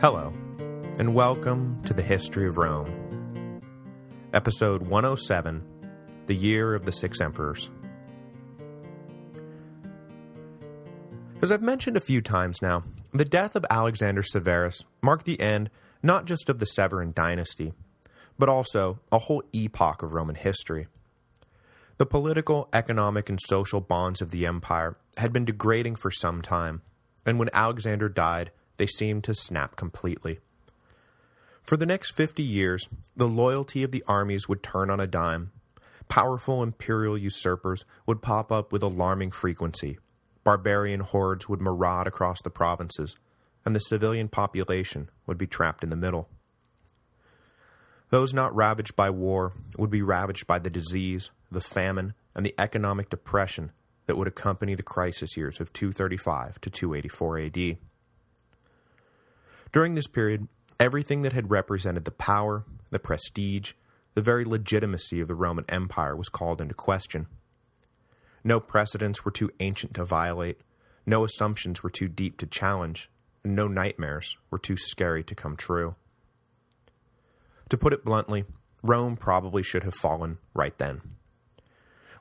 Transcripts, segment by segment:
Hello, and welcome to the History of Rome. Episode 107, The Year of the Six Emperors. As I've mentioned a few times now, the death of Alexander Severus marked the end not just of the Severan dynasty, but also a whole epoch of Roman history. The political, economic, and social bonds of the empire had been degrading for some time, and when Alexander died, they seemed to snap completely. For the next 50 years, the loyalty of the armies would turn on a dime. Powerful imperial usurpers would pop up with alarming frequency. Barbarian hordes would maraud across the provinces, and the civilian population would be trapped in the middle. Those not ravaged by war would be ravaged by the disease, the famine, and the economic depression that would accompany the crisis years of 235 to 284 AD. During this period, everything that had represented the power, the prestige, the very legitimacy of the Roman Empire was called into question. No precedents were too ancient to violate, no assumptions were too deep to challenge, and no nightmares were too scary to come true. To put it bluntly, Rome probably should have fallen right then.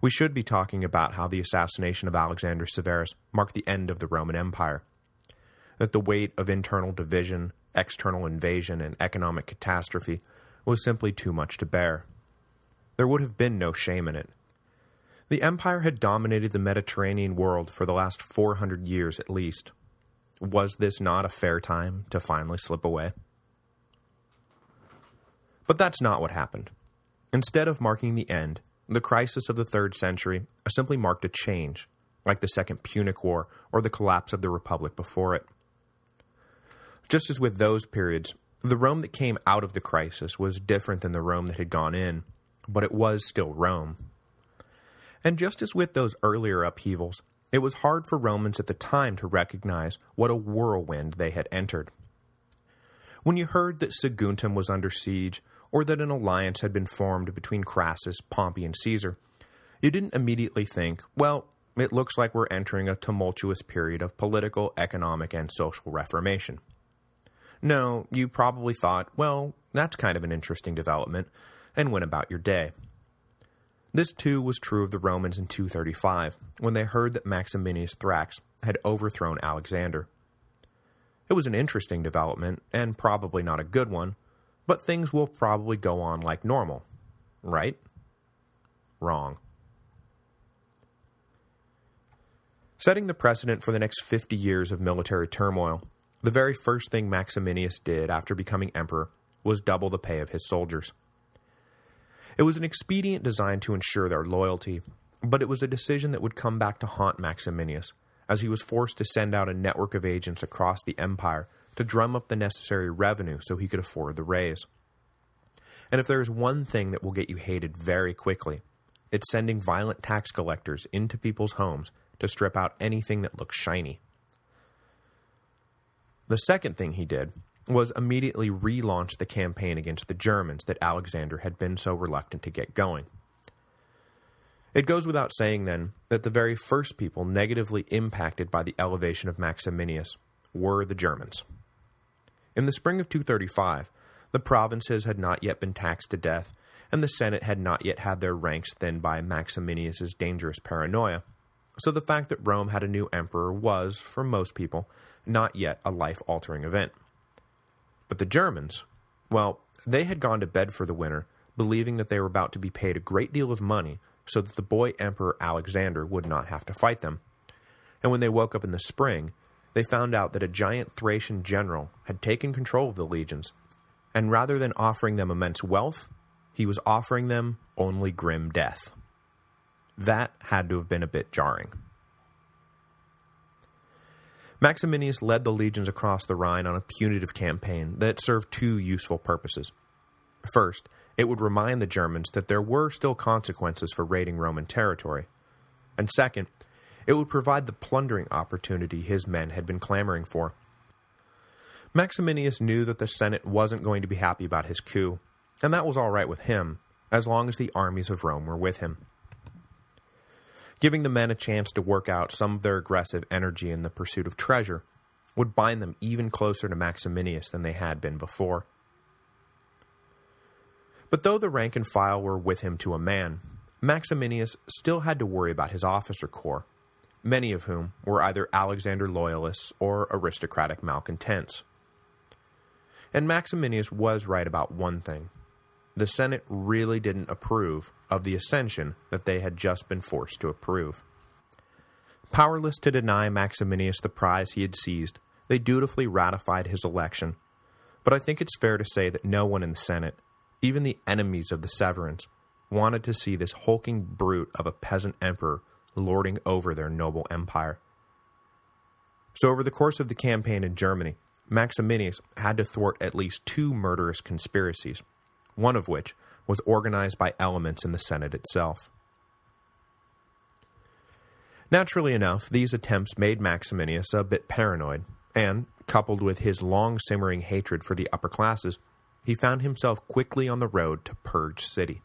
We should be talking about how the assassination of Alexander Severus marked the end of the Roman Empire, that the weight of internal division, external invasion, and economic catastrophe was simply too much to bear. There would have been no shame in it. The empire had dominated the Mediterranean world for the last 400 years at least. Was this not a fair time to finally slip away? But that's not what happened. Instead of marking the end, the crisis of the 3rd century simply marked a change, like the Second Punic War or the collapse of the Republic before it. Just as with those periods, the Rome that came out of the crisis was different than the Rome that had gone in, but it was still Rome. And just as with those earlier upheavals, it was hard for Romans at the time to recognize what a whirlwind they had entered. When you heard that Saguntum was under siege, or that an alliance had been formed between Crassus, Pompey, and Caesar, you didn't immediately think, well, it looks like we're entering a tumultuous period of political, economic, and social reformation. No, you probably thought, well, that's kind of an interesting development, and went about your day. This too was true of the Romans in 235, when they heard that Maximinus Thrax had overthrown Alexander. It was an interesting development, and probably not a good one, but things will probably go on like normal, right? Wrong. Setting the precedent for the next 50 years of military turmoil, the very first thing Maximinus did after becoming emperor was double the pay of his soldiers. It was an expedient designed to ensure their loyalty, but it was a decision that would come back to haunt Maximinus, as he was forced to send out a network of agents across the empire to drum up the necessary revenue so he could afford the raise. And if there is one thing that will get you hated very quickly, it's sending violent tax collectors into people's homes to strip out anything that looks shiny. The second thing he did was immediately relaunch the campaign against the Germans that Alexander had been so reluctant to get going. It goes without saying, then, that the very first people negatively impacted by the elevation of Maximinus were the Germans. In the spring of 235, the provinces had not yet been taxed to death, and the Senate had not yet had their ranks thinned by Maximinus's dangerous paranoia, so the fact that Rome had a new emperor was, for most people, not yet a life-altering event. But the Germans, well, they had gone to bed for the winter, believing that they were about to be paid a great deal of money so that the boy Emperor Alexander would not have to fight them. And when they woke up in the spring, they found out that a giant Thracian general had taken control of the legions, and rather than offering them immense wealth, he was offering them only grim death. That had to have been a bit jarring. Maximinus led the legions across the Rhine on a punitive campaign that served two useful purposes. First, it would remind the Germans that there were still consequences for raiding Roman territory. And second, it would provide the plundering opportunity his men had been clamoring for. Maximinus knew that the Senate wasn't going to be happy about his coup, and that was all right with him, as long as the armies of Rome were with him giving the men a chance to work out some of their aggressive energy in the pursuit of treasure, would bind them even closer to Maximinus than they had been before. But though the rank and file were with him to a man, Maximinus still had to worry about his officer corps, many of whom were either Alexander loyalists or aristocratic malcontents. And Maximinus was right about one thing. The Senate really didn't approve of the ascension that they had just been forced to approve. Powerless to deny Maximinus the prize he had seized, they dutifully ratified his election. But I think it's fair to say that no one in the Senate, even the enemies of the Severans, wanted to see this hulking brute of a peasant emperor lording over their noble empire. So over the course of the campaign in Germany, Maximinus had to thwart at least two murderous conspiracies, one of which was organized by elements in the Senate itself. Naturally enough, these attempts made Maximinus a bit paranoid, and, coupled with his long-simmering hatred for the upper classes, he found himself quickly on the road to Purge City.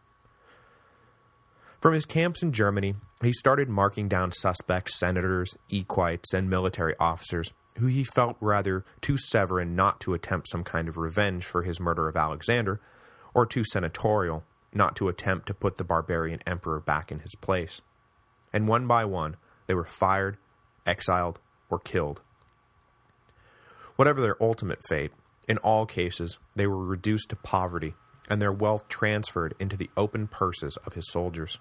From his camps in Germany, he started marking down suspect senators, equites, and military officers who he felt rather too Severan not to attempt some kind of revenge for his murder of Alexander, or too senatorial not to attempt to put the barbarian emperor back in his place. And one by one, they were fired, exiled, or killed. Whatever their ultimate fate, in all cases, they were reduced to poverty, and their wealth transferred into the open purses of his soldiers.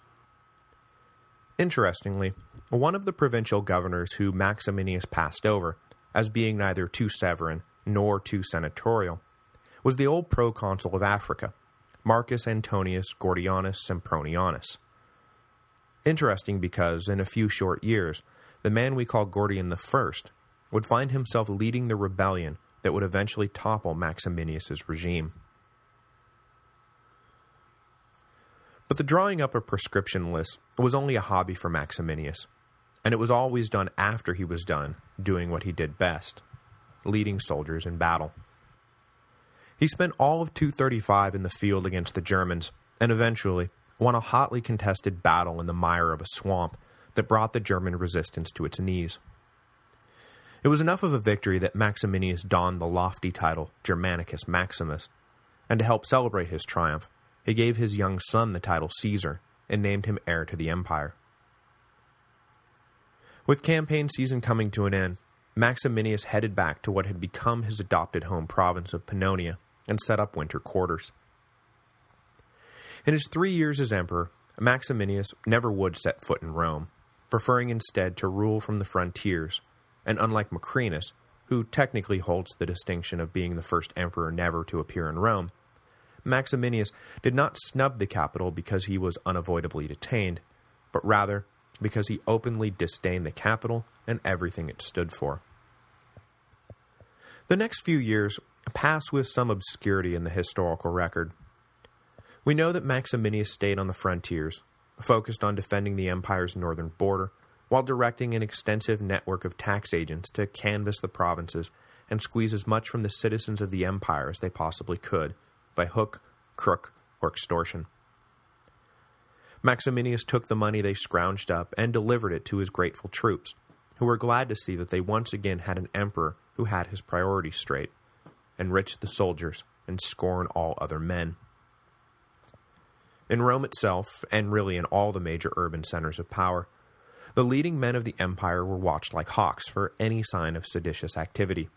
Interestingly, one of the provincial governors who Maximinus passed over, as being neither too Severan nor too senatorial, was the old proconsul of Africa, Marcus Antonius Gordianus Sempronianus. Interesting because, in a few short years, the man we call Gordian I would find himself leading the rebellion that would eventually topple Maximinus's regime. But the drawing up of proscription lists was only a hobby for Maximinus, and it was always done after he was done doing what he did best, leading soldiers in battle. He spent all of 235 in the field against the Germans, and eventually won a hotly contested battle in the mire of a swamp that brought the German resistance to its knees. It was enough of a victory that Maximinus donned the lofty title Germanicus Maximus, and to help celebrate his triumph, he gave his young son the title Caesar and named him heir to the empire. With campaign season coming to an end, Maximinus headed back to what had become his adopted home province of Pannonia and set up winter quarters. In his three years as emperor, Maximinus never would set foot in Rome, preferring instead to rule from the frontiers, and unlike Macrinus, who technically holds the distinction of being the first emperor never to appear in Rome, Maximinus did not snub the capital because he was unavoidably detained, but rather because he openly disdained the capital and everything it stood for. The next few years pass with some obscurity in the historical record, we know that Maximinus stayed on the frontiers, focused on defending the empire's northern border, while directing an extensive network of tax agents to canvass the provinces and squeeze as much from the citizens of the empire as they possibly could, by hook, crook, or extortion. Maximinus took the money they scrounged up and delivered it to his grateful troops, who were glad to see that they once again had an emperor who had his priorities straight, enrich the soldiers and scorn all other men. In Rome itself, and really in all the major urban centers of power, the leading men of the empire were watched like hawks for any sign of seditious activity.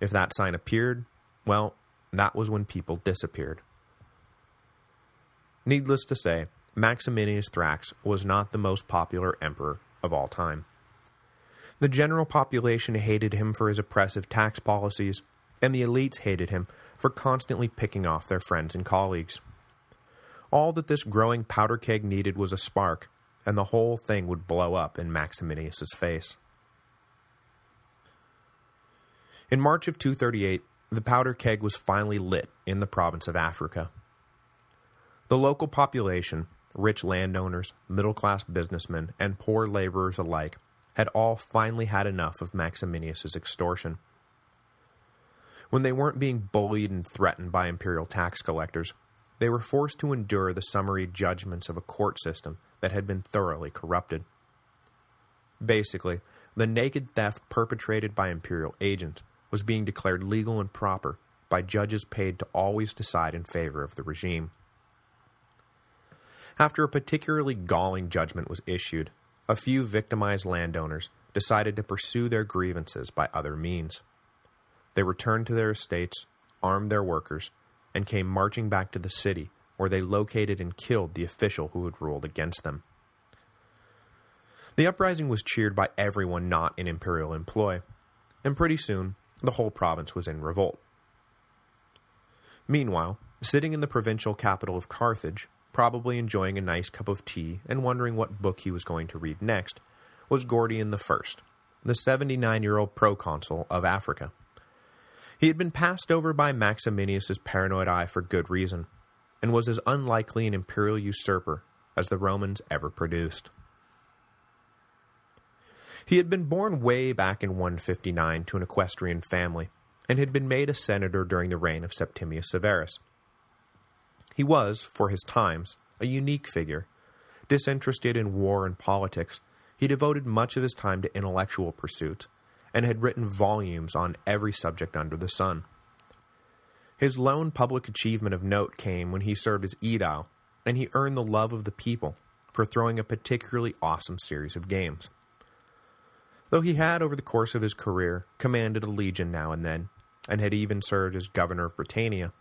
If that sign appeared, well, that was when people disappeared. Needless to say, Maximinus Thrax was not the most popular emperor of all time. The general population hated him for his oppressive tax policies, and the elites hated him for constantly picking off their friends and colleagues. All that this growing powder keg needed was a spark, and the whole thing would blow up in Maximinus's face. In March of 238, the powder keg was finally lit in the province of Africa. The local population, rich landowners, middle-class businessmen, and poor laborers alike, had all finally had enough of Maximinus's extortion. When they weren't being bullied and threatened by imperial tax collectors, they were forced to endure the summary judgments of a court system that had been thoroughly corrupted. Basically, the naked theft perpetrated by imperial agents was being declared legal and proper by judges paid to always decide in favor of the regime. After a particularly galling judgment was issued, a few victimized landowners decided to pursue their grievances by other means. They returned to their estates, armed their workers, and came marching back to the city, where they located and killed the official who had ruled against them. The uprising was cheered by everyone not in imperial employ, and pretty soon, the whole province was in revolt. Meanwhile, sitting in the provincial capital of Carthage, probably enjoying a nice cup of tea and wondering what book he was going to read next, was Gordian I, the 79-year-old proconsul of Africa. He had been passed over by Maximinus's paranoid eye for good reason, and was as unlikely an imperial usurper as the Romans ever produced. He had been born way back in 159 to an equestrian family, and had been made a senator during the reign of Septimius Severus. He was, for his times, a unique figure. Disinterested in war and politics, he devoted much of his time to intellectual pursuits, and had written volumes on every subject under the sun. His lone public achievement of note came when he served as aedile, and he earned the love of the people for throwing a particularly awesome series of games. Though he had, over the course of his career, commanded a legion now and then, and had even served as governor of Britannia,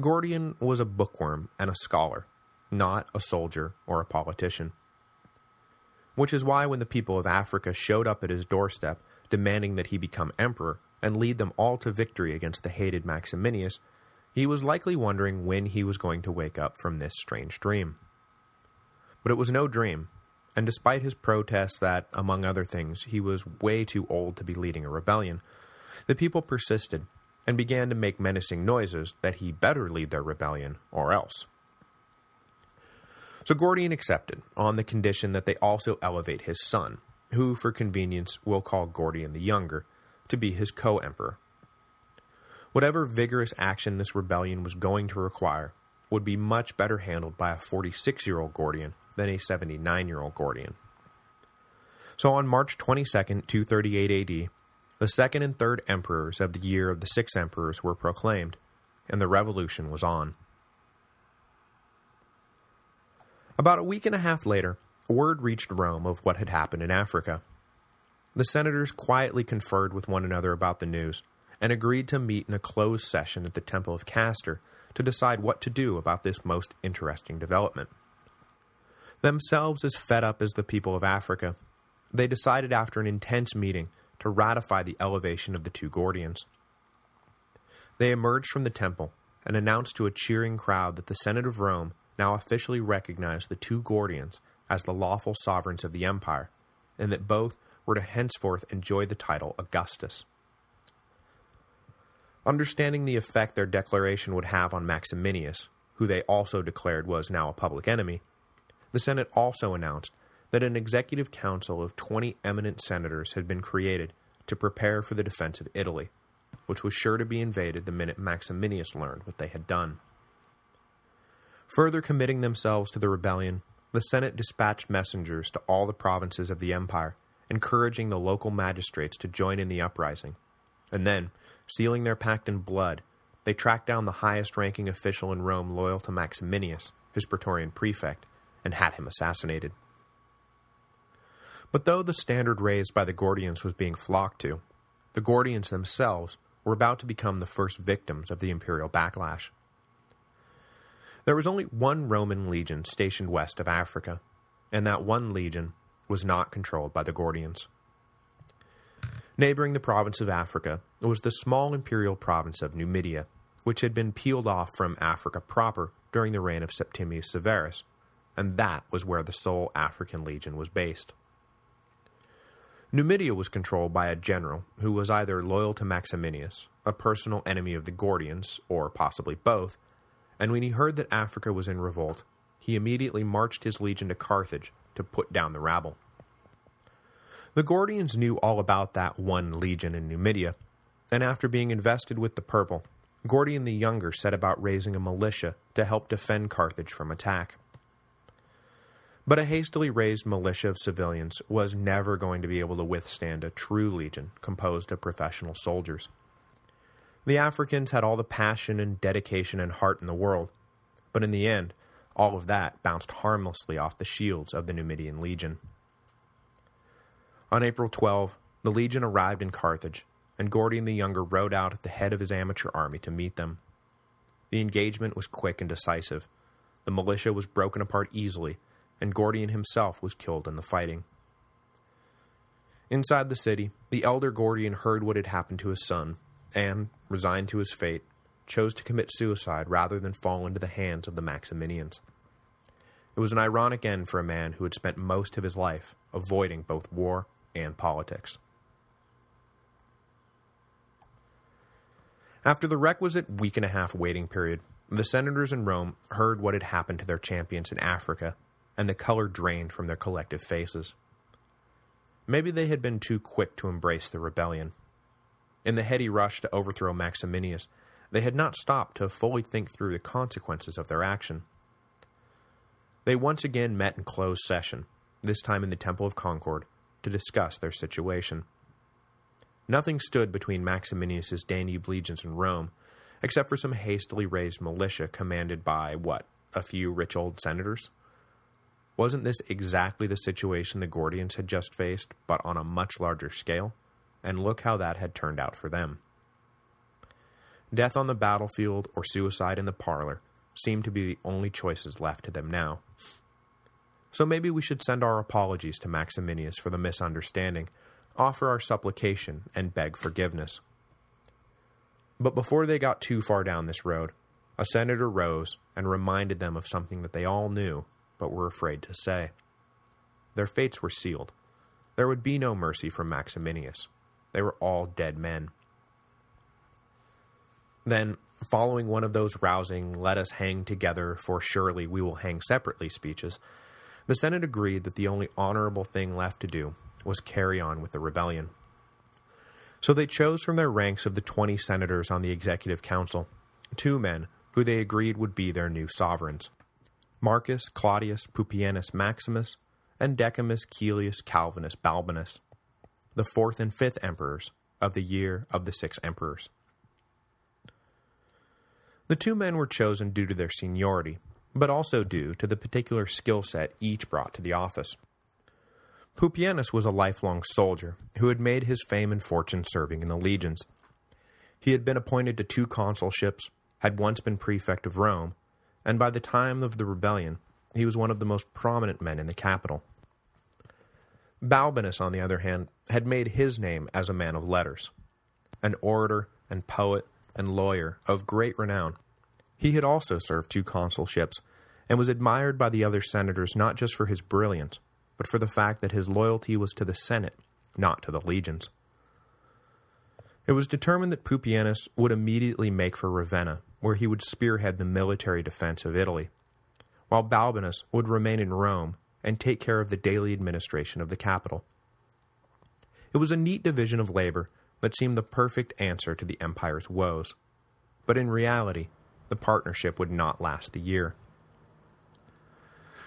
Gordian was a bookworm and a scholar, not a soldier or a politician. Which is why when the people of Africa showed up at his doorstep demanding that he become emperor and lead them all to victory against the hated Maximinus, he was likely wondering when he was going to wake up from this strange dream. But it was no dream, and despite his protests that, among other things, he was way too old to be leading a rebellion, the people persisted and began to make menacing noises that he better lead their rebellion, or else. So Gordian accepted, on the condition that they also elevate his son, who, for convenience, we'll call Gordian the Younger, to be his co-emperor. Whatever vigorous action this rebellion was going to require would be much better handled by a 46-year-old Gordian than a 79-year-old Gordian. So on March 22, 238 AD, the second and third emperors of the year of the six emperors were proclaimed, and the revolution was on. About a week and a half later, word reached Rome of what had happened in Africa. The senators quietly conferred with one another about the news, and agreed to meet in a closed session at the Temple of Castor to decide what to do about this most interesting development. Themselves as fed up as the people of Africa, they decided after an intense meeting to ratify the elevation of the two Gordians. They emerged from the temple and announced to a cheering crowd that the Senate of Rome now officially recognized the two Gordians as the lawful sovereigns of the empire, and that both were to henceforth enjoy the title Augustus. Understanding the effect their declaration would have on Maximinus, who they also declared was now a public enemy, the Senate also announced that an executive council of 20 eminent senators had been created to prepare for the defense of Italy, which was sure to be invaded the minute Maximinus learned what they had done. Further committing themselves to the rebellion, the Senate dispatched messengers to all the provinces of the empire, encouraging the local magistrates to join in the uprising, and then, sealing their pact in blood, they tracked down the highest-ranking official in Rome loyal to Maximinus, his praetorian prefect, and had him assassinated. But though the standard raised by the Gordians was being flocked to, the Gordians themselves were about to become the first victims of the imperial backlash. There was only one Roman legion stationed west of Africa, and that one legion was not controlled by the Gordians. Neighboring the province of Africa was the small imperial province of Numidia, which had been peeled off from Africa proper during the reign of Septimius Severus, and that was where the sole African legion was based. Numidia was controlled by a general who was either loyal to Maximinus, a personal enemy of the Gordians, or possibly both, and when he heard that Africa was in revolt, he immediately marched his legion to Carthage to put down the rabble. The Gordians knew all about that one legion in Numidia, and after being invested with the purple, Gordian the Younger set about raising a militia to help defend Carthage from attack. But a hastily raised militia of civilians was never going to be able to withstand a true legion composed of professional soldiers. The Africans had all the passion and dedication and heart in the world, but in the end, all of that bounced harmlessly off the shields of the Numidian legion. On April 12, the legion arrived in Carthage, and Gordian the Younger rode out at the head of his amateur army to meet them. The engagement was quick and decisive. The militia was broken apart easily, and Gordian himself was killed in the fighting. Inside the city, the elder Gordian heard what had happened to his son, and, resigned to his fate, chose to commit suicide rather than fall into the hands of the Maximinians. It was an ironic end for a man who had spent most of his life avoiding both war and politics. After the requisite week and a half waiting period, the senators in Rome heard what had happened to their champions in Africa, and the color drained from their collective faces. Maybe they had been too quick to embrace the rebellion. In the heady rush to overthrow Maximinus, they had not stopped to fully think through the consequences of their action. They once again met in closed session, this time in the Temple of Concord, to discuss their situation. Nothing stood between Maximinus's Danube legions in Rome, except for some hastily raised militia commanded by, what, a few rich old senators? Wasn't this exactly the situation the Gordians had just faced, but on a much larger scale? And look how that had turned out for them. Death on the battlefield or suicide in the parlor seemed to be the only choices left to them now. So maybe we should send our apologies to Maximinus for the misunderstanding, offer our supplication, and beg forgiveness. But before they got too far down this road, a senator rose and reminded them of something that they all knew, but were afraid to say. Their fates were sealed. There would be no mercy from Maximinus. They were all dead men. Then, following one of those rousing, let us hang together, for surely we will hang separately speeches, the Senate agreed that the only honorable thing left to do was carry on with the rebellion. So they chose from their ranks of the 20 senators on the Executive Council two men who they agreed would be their new sovereigns, Marcus Claudius Pupienus Maximus and Decimus Caelius Calvinus Balbinus, the fourth and fifth emperors of the year of the six emperors. The two men were chosen due to their seniority, but also due to the particular skill set each brought to the office. Pupienus was a lifelong soldier who had made his fame and fortune serving in the legions. He had been appointed to two consulships, had once been prefect of Rome, and by the time of the rebellion, he was one of the most prominent men in the capital. Balbinus, on the other hand, had made his name as a man of letters. An orator and poet and lawyer of great renown, he had also served two consulships, and was admired by the other senators not just for his brilliance, but for the fact that his loyalty was to the Senate, not to the legions. It was determined that Pupienus would immediately make for Ravenna, where he would spearhead the military defense of Italy, while Balbinus would remain in Rome and take care of the daily administration of the capital. It was a neat division of labor that seemed the perfect answer to the empire's woes, but in reality, the partnership would not last the year.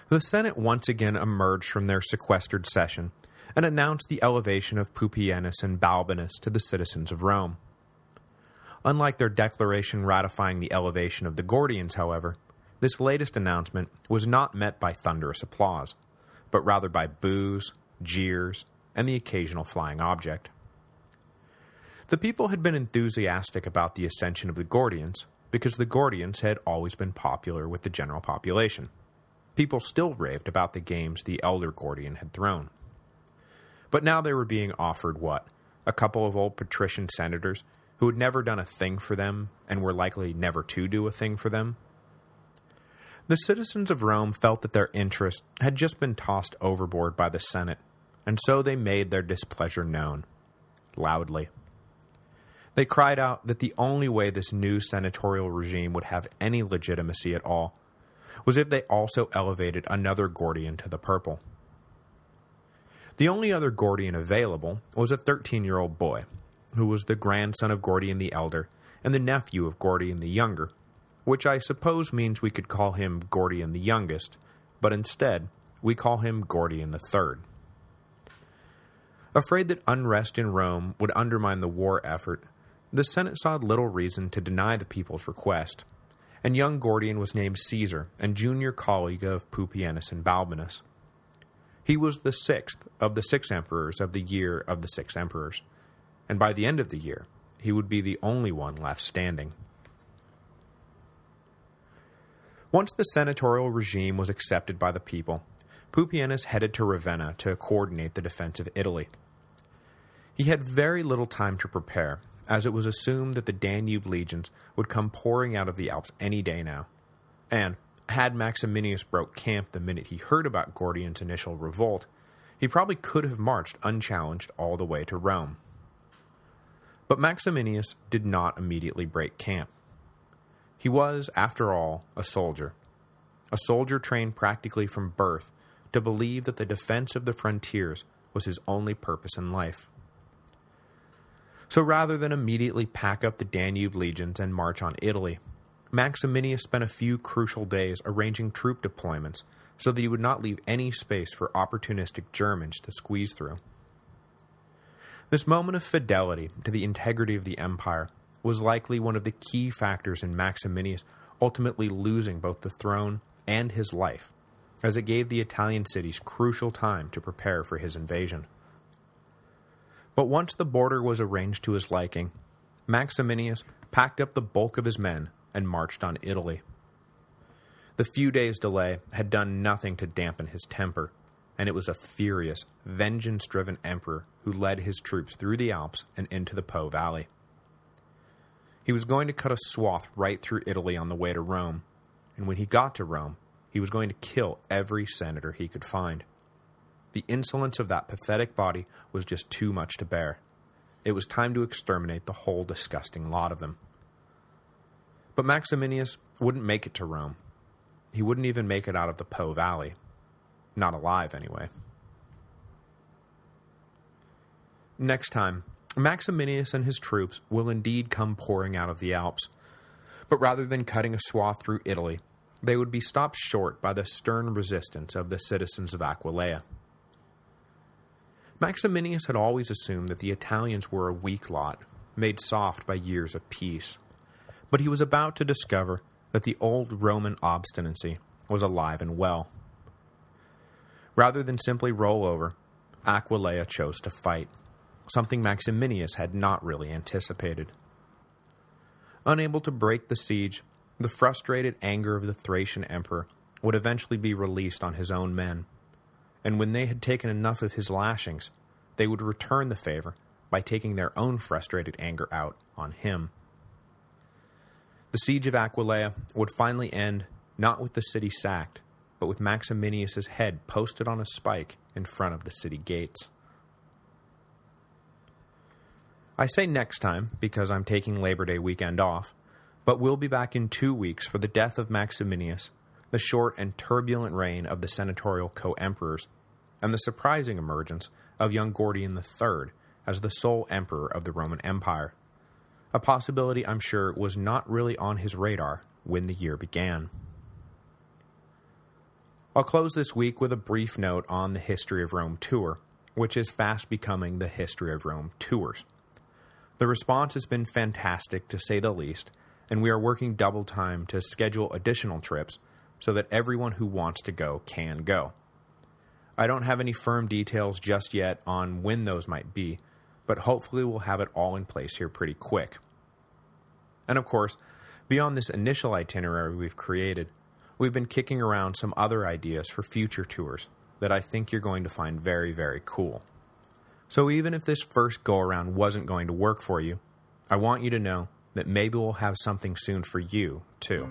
The Senate once again emerged from their sequestered session and announced the elevation of Pupienus and Balbinus to the citizens of Rome. Unlike their declaration ratifying the elevation of the Gordians, however, this latest announcement was not met by thunderous applause, but rather by boos, jeers, and the occasional flying object. The people had been enthusiastic about the ascension of the Gordians because the Gordians had always been popular with the general population. People still raved about the games the elder Gordian had thrown. But now they were being offered what? A couple of old patrician senators who had never done a thing for them and were likely never to do a thing for them? The citizens of Rome felt that their interest had just been tossed overboard by the Senate, and so they made their displeasure known, loudly. They cried out that the only way this new senatorial regime would have any legitimacy at all was if they also elevated another Gordian to the purple. The only other Gordian available was a 13-year-old boy, who was the grandson of Gordian the Elder and the nephew of Gordian the Younger, which I suppose means we could call him Gordian the Youngest, but instead, we call him Gordian III. Afraid that unrest in Rome would undermine the war effort, the Senate saw little reason to deny the people's request, and young Gordian was named Caesar and junior colleague of Pupienus and Balbinus. He was the sixth of the six emperors of the year of the six emperors, and by the end of the year, he would be the only one left standing. Once the senatorial regime was accepted by the people, Pupienus headed to Ravenna to coordinate the defense of Italy. He had very little time to prepare, as it was assumed that the Danube legions would come pouring out of the Alps any day now. And, had Maximinus broke camp the minute he heard about Gordian's initial revolt, he probably could have marched unchallenged all the way to Rome. But Maximinus did not immediately break camp. He was, after all, a soldier. A soldier trained practically from birth to believe that the defense of the frontiers was his only purpose in life. So rather than immediately pack up the Danube legions and march on Italy, Maximinus spent a few crucial days arranging troop deployments so that he would not leave any space for opportunistic Germans to squeeze through. This moment of fidelity to the integrity of the empire was likely one of the key factors in Maximinus ultimately losing both the throne and his life, as it gave the Italian cities crucial time to prepare for his invasion. But once the border was arranged to his liking, Maximinus packed up the bulk of his men and marched on Italy. The few days' delay had done nothing to dampen his temper, and it was a furious, vengeance-driven emperor who led his troops through the Alps and into the Po Valley. He was going to cut a swath right through Italy on the way to Rome, and when he got to Rome, he was going to kill every senator he could find. The insolence of that pathetic body was just too much to bear. It was time to exterminate the whole disgusting lot of them. But Maximinus wouldn't make it to Rome. He wouldn't even make it out of the Po Valley. Not alive, anyway. Next time, Maximinus and his troops will indeed come pouring out of the Alps, but rather than cutting a swath through Italy, they would be stopped short by the stern resistance of the citizens of Aquileia. Maximinus had always assumed that the Italians were a weak lot, made soft by years of peace. But he was about to discover that the old Roman obstinacy was alive and well. Rather than simply roll over, Aquileia chose to fight, something Maximinus had not really anticipated. Unable to break the siege, the frustrated anger of the Thracian emperor would eventually be released on his own men, and when they had taken enough of his lashings, they would return the favor by taking their own frustrated anger out on him. The siege of Aquileia would finally end not with the city sacked, but with Maximinus's head posted on a spike in front of the city gates. I say next time because I'm taking Labor Day weekend off, but we'll be back in two weeks for the death of Maximinus, the short and turbulent reign of the senatorial co-emperors, and the surprising emergence of young Gordian III as the sole emperor of the Roman Empire, a possibility I'm sure was not really on his radar when the year began. I'll close this week with a brief note on the History of Rome tour, which is fast becoming the History of Rome tours. The response has been fantastic to say the least, and we are working double time to schedule additional trips so that everyone who wants to go can go. I don't have any firm details just yet on when those might be, but hopefully we'll have it all in place here pretty quick. And of course, beyond this initial itinerary we've created, we've been kicking around some other ideas for future tours that I think you're going to find very, very cool. So even if this first go-around wasn't going to work for you, I want you to know that maybe we'll have something soon for you, too.